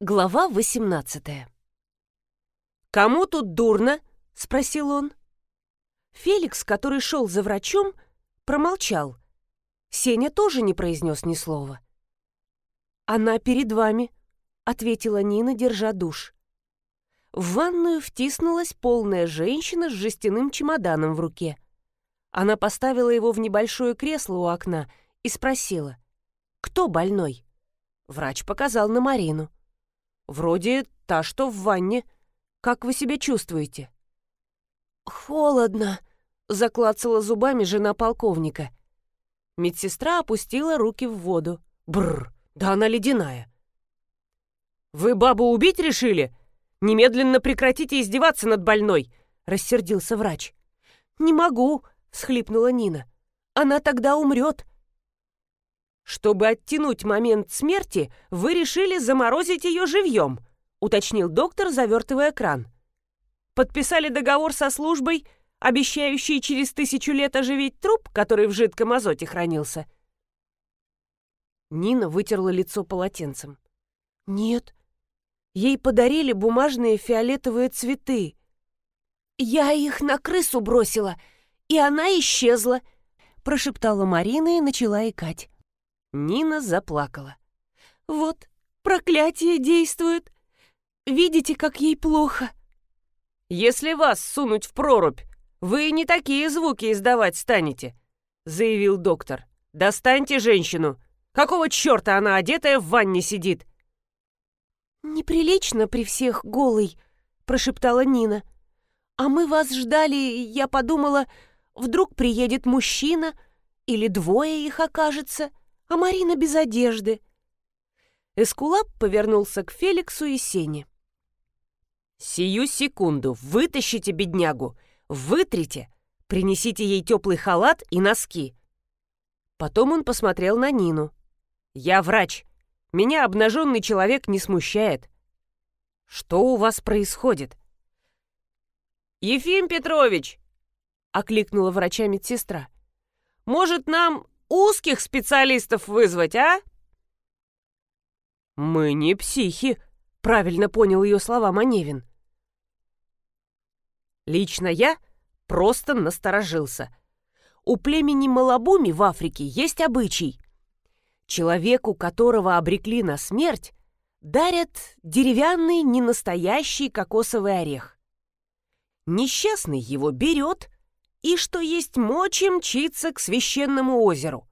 Глава 18 «Кому тут дурно?» — спросил он. Феликс, который шел за врачом, промолчал. Сеня тоже не произнес ни слова. «Она перед вами», — ответила Нина, держа душ. В ванную втиснулась полная женщина с жестяным чемоданом в руке. Она поставила его в небольшое кресло у окна и спросила, «Кто больной?» Врач показал на Марину. «Вроде та, что в ванне. Как вы себя чувствуете?» «Холодно», — заклацала зубами жена полковника. Медсестра опустила руки в воду. Бррр, да она ледяная. «Вы бабу убить решили? Немедленно прекратите издеваться над больной!» — рассердился врач. «Не могу», — всхлипнула Нина. «Она тогда умрет». «Чтобы оттянуть момент смерти, вы решили заморозить ее живьем», — уточнил доктор, завертывая кран. «Подписали договор со службой, обещающий через тысячу лет оживить труп, который в жидком азоте хранился». Нина вытерла лицо полотенцем. «Нет, ей подарили бумажные фиолетовые цветы. Я их на крысу бросила, и она исчезла», — прошептала Марина и начала икать. Нина заплакала. «Вот, проклятие действует. Видите, как ей плохо?» «Если вас сунуть в прорубь, вы не такие звуки издавать станете», — заявил доктор. «Достаньте женщину. Какого черта она одетая в ванне сидит?» «Неприлично при всех голой», — прошептала Нина. «А мы вас ждали, я подумала, вдруг приедет мужчина или двое их окажется» а Марина без одежды. Эскулап повернулся к Феликсу и Сене. «Сию секунду вытащите беднягу, вытрите, принесите ей теплый халат и носки». Потом он посмотрел на Нину. «Я врач. Меня обнаженный человек не смущает. Что у вас происходит?» «Ефим Петрович!» — окликнула врача медсестра. «Может, нам узких специалистов вызвать, а?» «Мы не психи», — правильно понял ее слова Маневин. Лично я просто насторожился. У племени Малабуми в Африке есть обычай. Человеку, которого обрекли на смерть, дарят деревянный ненастоящий кокосовый орех. Несчастный его берет и, что есть мочи, мчится к священному озеру.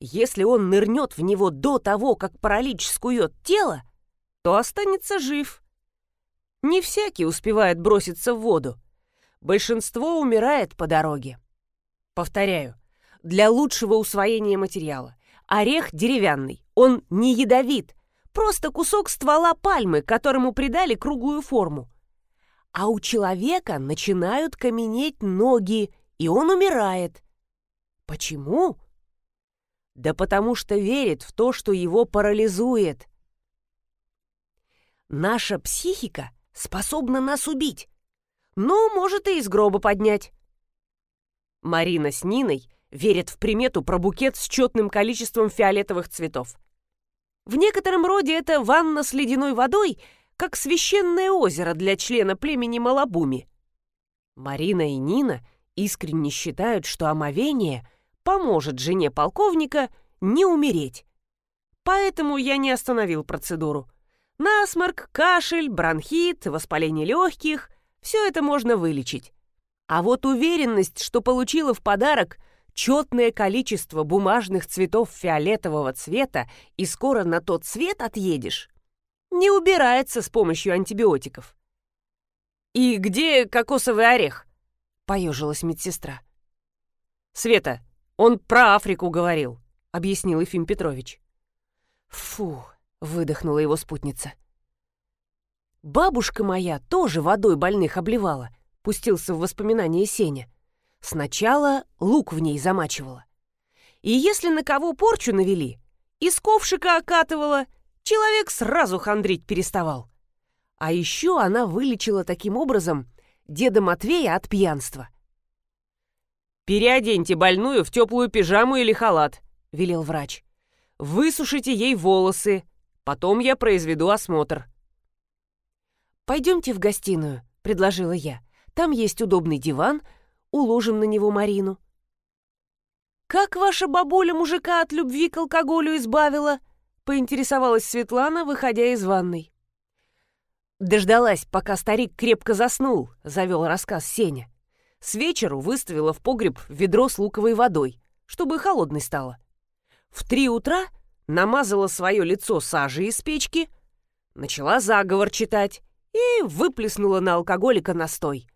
Если он нырнет в него до того, как паралич скует тело, то останется жив. Не всякий успевает броситься в воду. Большинство умирает по дороге. Повторяю, для лучшего усвоения материала. Орех деревянный, он не ядовит, просто кусок ствола пальмы, которому придали круглую форму. А у человека начинают каменеть ноги, и он умирает. Почему? Да потому что верит в то, что его парализует. Наша психика способна нас убить, но может и из гроба поднять. Марина с Ниной верят в примету про букет с четным количеством фиолетовых цветов. В некотором роде это ванна с ледяной водой, как священное озеро для члена племени Малабуми. Марина и Нина искренне считают, что омовение поможет жене полковника не умереть. Поэтому я не остановил процедуру. Насморк, кашель, бронхит, воспаление легких – все это можно вылечить. А вот уверенность, что получила в подарок четное количество бумажных цветов фиолетового цвета и скоро на тот цвет отъедешь, не убирается с помощью антибиотиков. «И где кокосовый орех?» — поежилась медсестра. «Света, он про Африку говорил», — объяснил Ефим Петрович. «Фу!» — выдохнула его спутница. «Бабушка моя тоже водой больных обливала», — пустился в воспоминания Сеня. «Сначала лук в ней замачивала. И если на кого порчу навели, из ковшика окатывала, человек сразу хандрить переставал. А еще она вылечила таким образом деда Матвея от пьянства. «Переоденьте больную в теплую пижаму или халат», — велел врач. «Высушите ей волосы, Потом я произведу осмотр». «Пойдемте в гостиную», — предложила я. «Там есть удобный диван, уложим на него Марину». «Как ваша бабуля мужика от любви к алкоголю избавила?» — поинтересовалась Светлана, выходя из ванной. «Дождалась, пока старик крепко заснул», — завел рассказ Сеня. С вечеру выставила в погреб ведро с луковой водой, чтобы холодной стало. В три утра намазала свое лицо сажей из печки, начала заговор читать и выплеснула на алкоголика настой.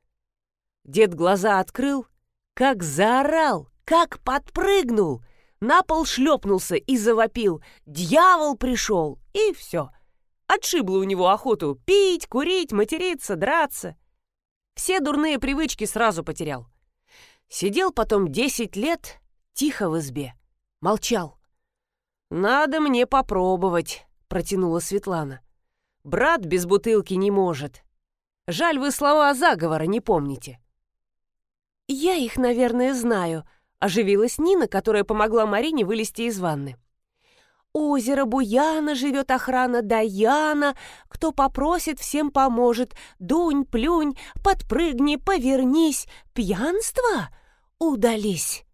Дед глаза открыл, как заорал, как подпрыгнул, на пол шлепнулся и завопил «Дьявол пришел!» и все. Отшибло у него охоту пить, курить, материться, драться. Все дурные привычки сразу потерял. Сидел потом десять лет тихо в избе. Молчал. «Надо мне попробовать», — протянула Светлана. «Брат без бутылки не может. Жаль, вы слова заговора не помните». «Я их, наверное, знаю», Оживилась Нина, которая помогла Марине вылезти из ванны. «Озеро Буяна живет охрана Даяна. Кто попросит, всем поможет. Дунь, плюнь, подпрыгни, повернись. Пьянство? Удались!»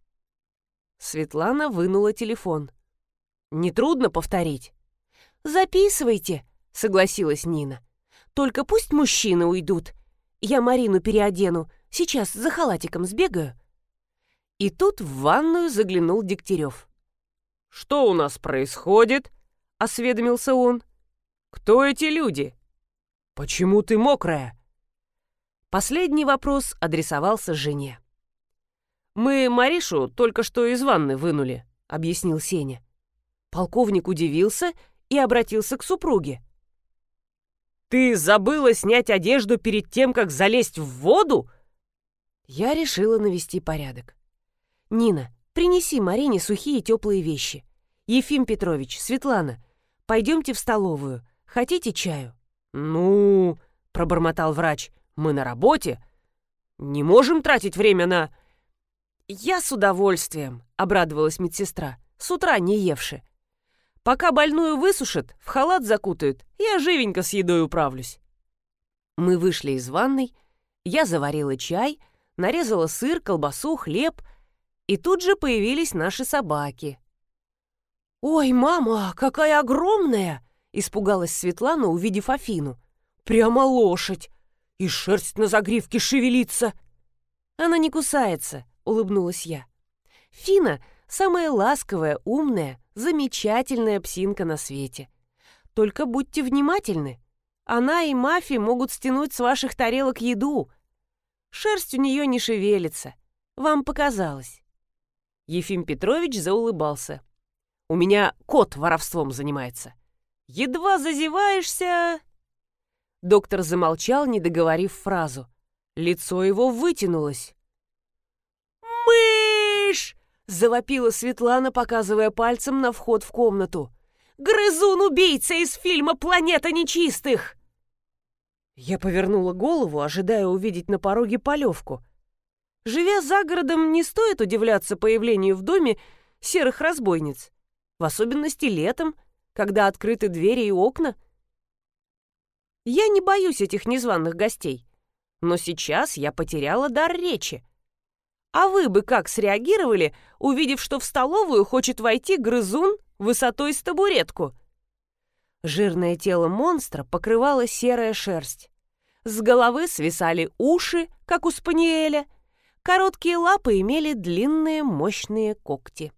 Светлана вынула телефон. «Нетрудно повторить?» «Записывайте», — согласилась Нина. «Только пусть мужчины уйдут. Я Марину переодену. Сейчас за халатиком сбегаю». И тут в ванную заглянул Дегтярев. «Что у нас происходит?» — осведомился он. «Кто эти люди? Почему ты мокрая?» Последний вопрос адресовался жене. «Мы Маришу только что из ванны вынули», — объяснил Сеня. Полковник удивился и обратился к супруге. «Ты забыла снять одежду перед тем, как залезть в воду?» Я решила навести порядок. «Нина, принеси Марине сухие теплые вещи. Ефим Петрович, Светлана, пойдемте в столовую. Хотите чаю?» «Ну...» — пробормотал врач. «Мы на работе. Не можем тратить время на...» «Я с удовольствием», — обрадовалась медсестра, с утра не евши. «Пока больную высушат, в халат закутают, я живенько с едой управлюсь». Мы вышли из ванной, я заварила чай, нарезала сыр, колбасу, хлеб — и тут же появились наши собаки. «Ой, мама, какая огромная!» — испугалась Светлана, увидев Афину. «Прямо лошадь! И шерсть на загривке шевелится!» «Она не кусается», — улыбнулась я. «Фина — самая ласковая, умная, замечательная псинка на свете. Только будьте внимательны. Она и Мафи могут стянуть с ваших тарелок еду. Шерсть у нее не шевелится. Вам показалось». Ефим Петрович заулыбался. «У меня кот воровством занимается. Едва зазеваешься...» Доктор замолчал, не договорив фразу. Лицо его вытянулось. «Мышь!» — завопила Светлана, показывая пальцем на вход в комнату. «Грызун-убийца из фильма «Планета нечистых!» Я повернула голову, ожидая увидеть на пороге полевку. Живя за городом, не стоит удивляться появлению в доме серых разбойниц, в особенности летом, когда открыты двери и окна. Я не боюсь этих незваных гостей, но сейчас я потеряла дар речи. А вы бы как среагировали, увидев, что в столовую хочет войти грызун высотой с табуретку? Жирное тело монстра покрывала серая шерсть. С головы свисали уши, как у спаниеля — Короткие лапы имели длинные мощные когти.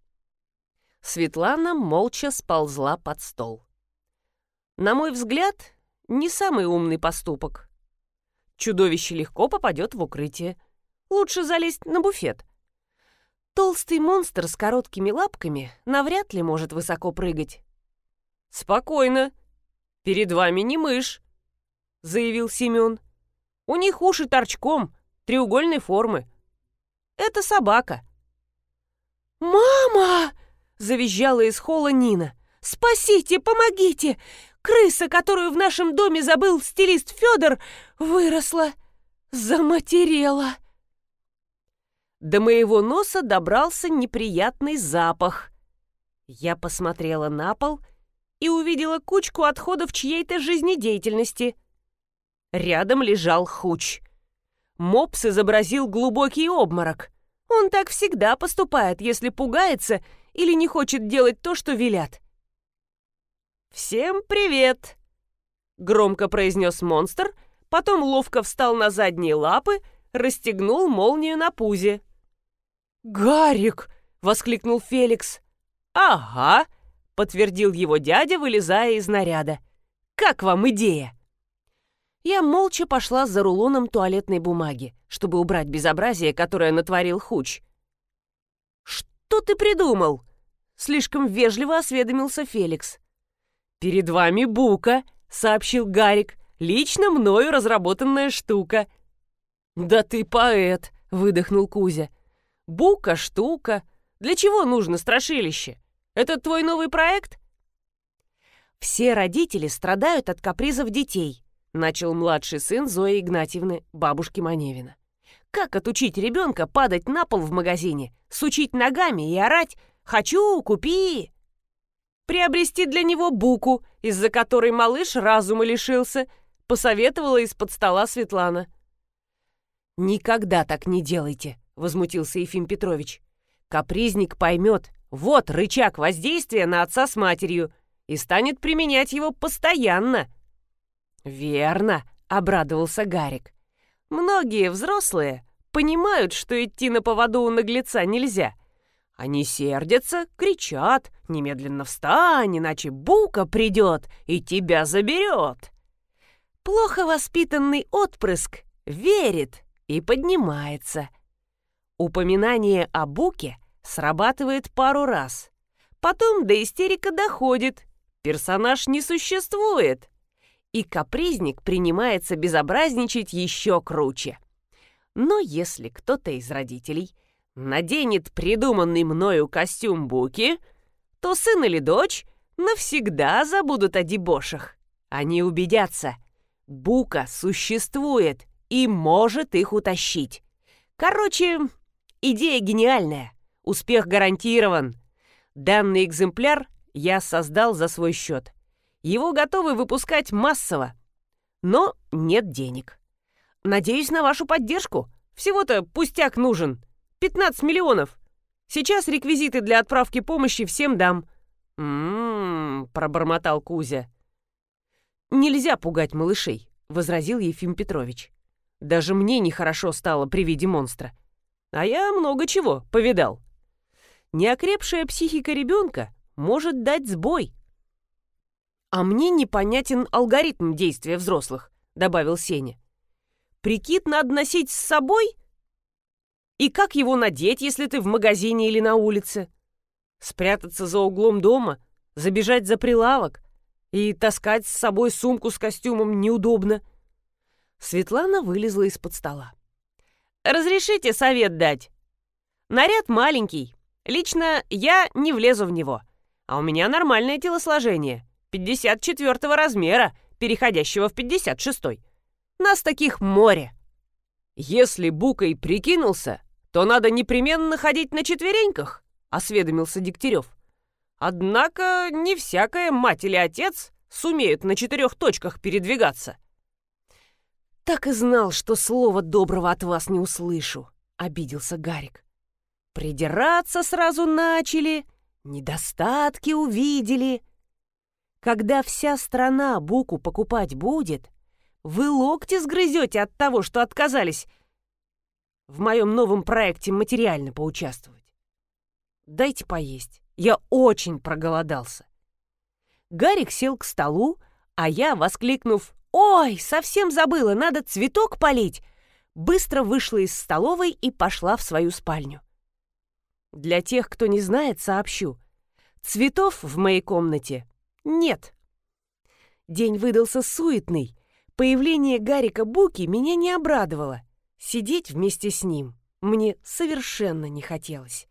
Светлана молча сползла под стол. На мой взгляд, не самый умный поступок. Чудовище легко попадет в укрытие. Лучше залезть на буфет. Толстый монстр с короткими лапками навряд ли может высоко прыгать. «Спокойно. Перед вами не мышь», — заявил Семен. «У них уши торчком, треугольной формы. Это собака». «Мама!» — завизжала из холла Нина. «Спасите, помогите! Крыса, которую в нашем доме забыл стилист Федор, выросла, заматерела!» До моего носа добрался неприятный запах. Я посмотрела на пол и увидела кучку отходов чьей-то жизнедеятельности. Рядом лежал хуч. Мопс изобразил глубокий обморок. Он так всегда поступает, если пугается или не хочет делать то, что велят. «Всем привет!» — громко произнес монстр, потом ловко встал на задние лапы, расстегнул молнию на пузе. «Гарик!» — воскликнул Феликс. «Ага!» — подтвердил его дядя, вылезая из наряда. «Как вам идея?» Я молча пошла за рулоном туалетной бумаги, чтобы убрать безобразие, которое натворил Хуч. «Что ты придумал?» — слишком вежливо осведомился Феликс. «Перед вами Бука», — сообщил Гарик. «Лично мною разработанная штука». «Да ты поэт», — выдохнул Кузя. «Бука — штука. Для чего нужно страшилище? Это твой новый проект?» «Все родители страдают от капризов детей», — начал младший сын Зои Игнатьевны, бабушки Маневина. «Как отучить ребенка падать на пол в магазине, сучить ногами и орать «Хочу, купи!» Приобрести для него буку, из-за которой малыш разума лишился, посоветовала из-под стола Светлана. «Никогда так не делайте», — возмутился Ефим Петрович. «Капризник поймет, вот рычаг воздействия на отца с матерью, и станет применять его постоянно». «Верно», — обрадовался Гарик. «Многие взрослые понимают, что идти на поводу у наглеца нельзя. Они сердятся, кричат, немедленно встань, иначе Бука придет и тебя заберет». Плохо воспитанный отпрыск верит и поднимается. Упоминание о Буке срабатывает пару раз. Потом до истерика доходит. Персонаж не существует и капризник принимается безобразничать еще круче. Но если кто-то из родителей наденет придуманный мною костюм Буки, то сын или дочь навсегда забудут о дебошах. Они убедятся, Бука существует и может их утащить. Короче, идея гениальная, успех гарантирован. Данный экземпляр я создал за свой счет. Его готовы выпускать массово. Но нет денег. Надеюсь на вашу поддержку. Всего-то пустяк нужен. 15 миллионов. Сейчас реквизиты для отправки помощи всем дам. «М-м-м», пробормотал Кузя. «Нельзя пугать малышей», — возразил Ефим Петрович. «Даже мне нехорошо стало при виде монстра. А я много чего повидал. Неокрепшая психика ребенка может дать сбой, «А мне непонятен алгоритм действия взрослых», — добавил Сеня. «Прикид надо носить с собой? И как его надеть, если ты в магазине или на улице? Спрятаться за углом дома, забежать за прилавок и таскать с собой сумку с костюмом неудобно». Светлана вылезла из-под стола. «Разрешите совет дать? Наряд маленький. Лично я не влезу в него, а у меня нормальное телосложение». 54 размера, переходящего в 56. Нас таких море. Если Букой прикинулся, то надо непременно ходить на четвереньках, осведомился Дегтярев. Однако не всякая мать или отец сумеют на четырех точках передвигаться. «Так и знал, что слова доброго от вас не услышу», — обиделся Гарик. «Придираться сразу начали, недостатки увидели. Когда вся страна буку покупать будет, вы локти сгрызете от того, что отказались в моем новом проекте материально поучаствовать. Дайте поесть. Я очень проголодался. Гарик сел к столу, а я, воскликнув «Ой, совсем забыла, надо цветок полить!» быстро вышла из столовой и пошла в свою спальню. Для тех, кто не знает, сообщу. Цветов в моей комнате нет. День выдался суетный. Появление Гарика Буки меня не обрадовало. Сидеть вместе с ним мне совершенно не хотелось.